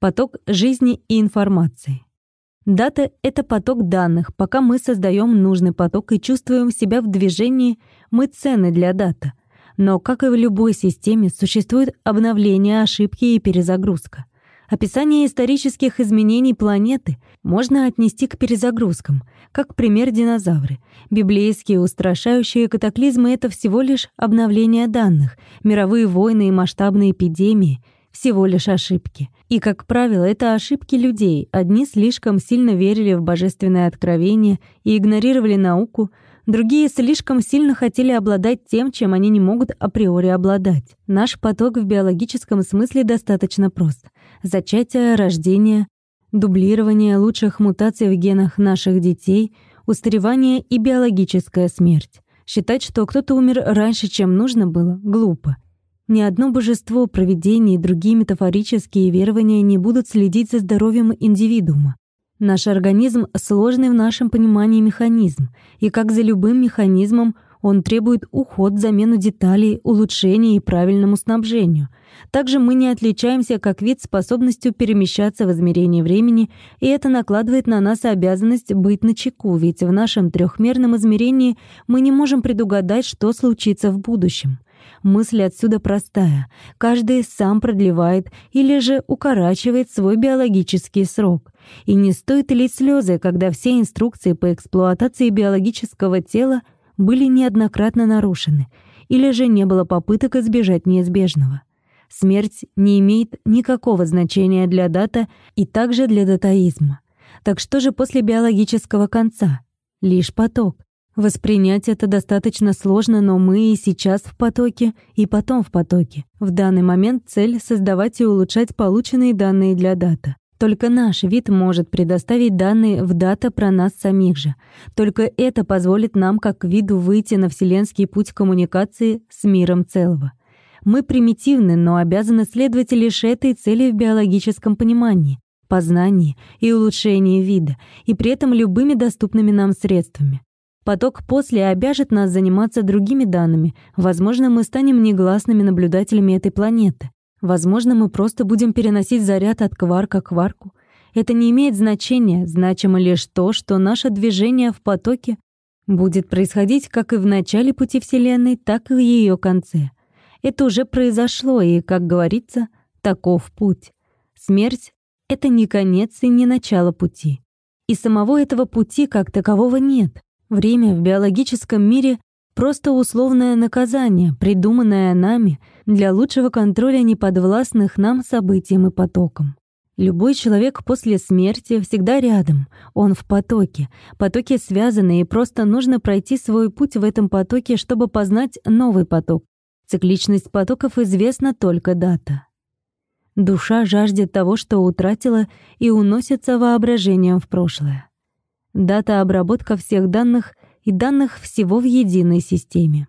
Поток жизни и информации. Дата — это поток данных. Пока мы создаем нужный поток и чувствуем себя в движении, мы ценны для дата. Но, как и в любой системе, существует обновление, ошибки и перезагрузка. Описание исторических изменений планеты можно отнести к перезагрузкам, как пример динозавры. Библейские устрашающие катаклизмы — это всего лишь обновление данных, мировые войны и масштабные эпидемии — всего лишь ошибки. И, как правило, это ошибки людей. Одни слишком сильно верили в божественное откровение и игнорировали науку — Другие слишком сильно хотели обладать тем, чем они не могут априори обладать. Наш поток в биологическом смысле достаточно прост. Зачатие, рождение, дублирование лучших мутаций в генах наших детей, устаревание и биологическая смерть. Считать, что кто-то умер раньше, чем нужно было, глупо. Ни одно божество, провидение и другие метафорические верования не будут следить за здоровьем индивидуума. Наш организм — сложный в нашем понимании механизм, и как за любым механизмом он требует уход, замену деталей, улучшения и правильному снабжению. Также мы не отличаемся как вид способностью перемещаться в измерении времени, и это накладывает на нас обязанность быть начеку, ведь в нашем трехмерном измерении мы не можем предугадать, что случится в будущем. Мысль отсюда простая. Каждый сам продлевает или же укорачивает свой биологический срок. И не стоит лить слезы, когда все инструкции по эксплуатации биологического тела были неоднократно нарушены, или же не было попыток избежать неизбежного. Смерть не имеет никакого значения для дата и также для датаизма. Так что же после биологического конца? Лишь поток. Воспринять это достаточно сложно, но мы и сейчас в потоке, и потом в потоке. В данный момент цель — создавать и улучшать полученные данные для дата. Только наш вид может предоставить данные в дата про нас самих же. Только это позволит нам как виду выйти на вселенский путь коммуникации с миром целого. Мы примитивны, но обязаны следовать лишь этой цели в биологическом понимании, познании и улучшении вида, и при этом любыми доступными нам средствами. Поток после обяжет нас заниматься другими данными. Возможно, мы станем негласными наблюдателями этой планеты. Возможно, мы просто будем переносить заряд от кварка к кварку. Это не имеет значения, значимо лишь то, что наше движение в потоке будет происходить как и в начале пути Вселенной, так и в ее конце. Это уже произошло, и, как говорится, таков путь. Смерть — это не конец и не начало пути. И самого этого пути как такового нет. Время в биологическом мире — просто условное наказание, придуманное нами для лучшего контроля неподвластных нам событиям и потокам. Любой человек после смерти всегда рядом, он в потоке. Потоки связаны, и просто нужно пройти свой путь в этом потоке, чтобы познать новый поток. Цикличность потоков известна только дата. Душа жаждет того, что утратила, и уносится воображением в прошлое дата обработка всех данных и данных всего в единой системе.